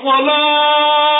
الصلاة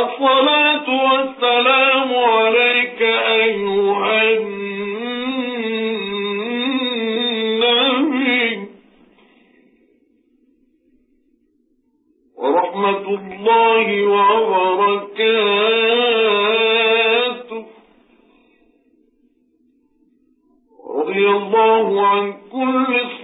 الصلاة والسلام عليك أيها النبي. ورحمة الله وبركاته. رضي الله عن كل صلاة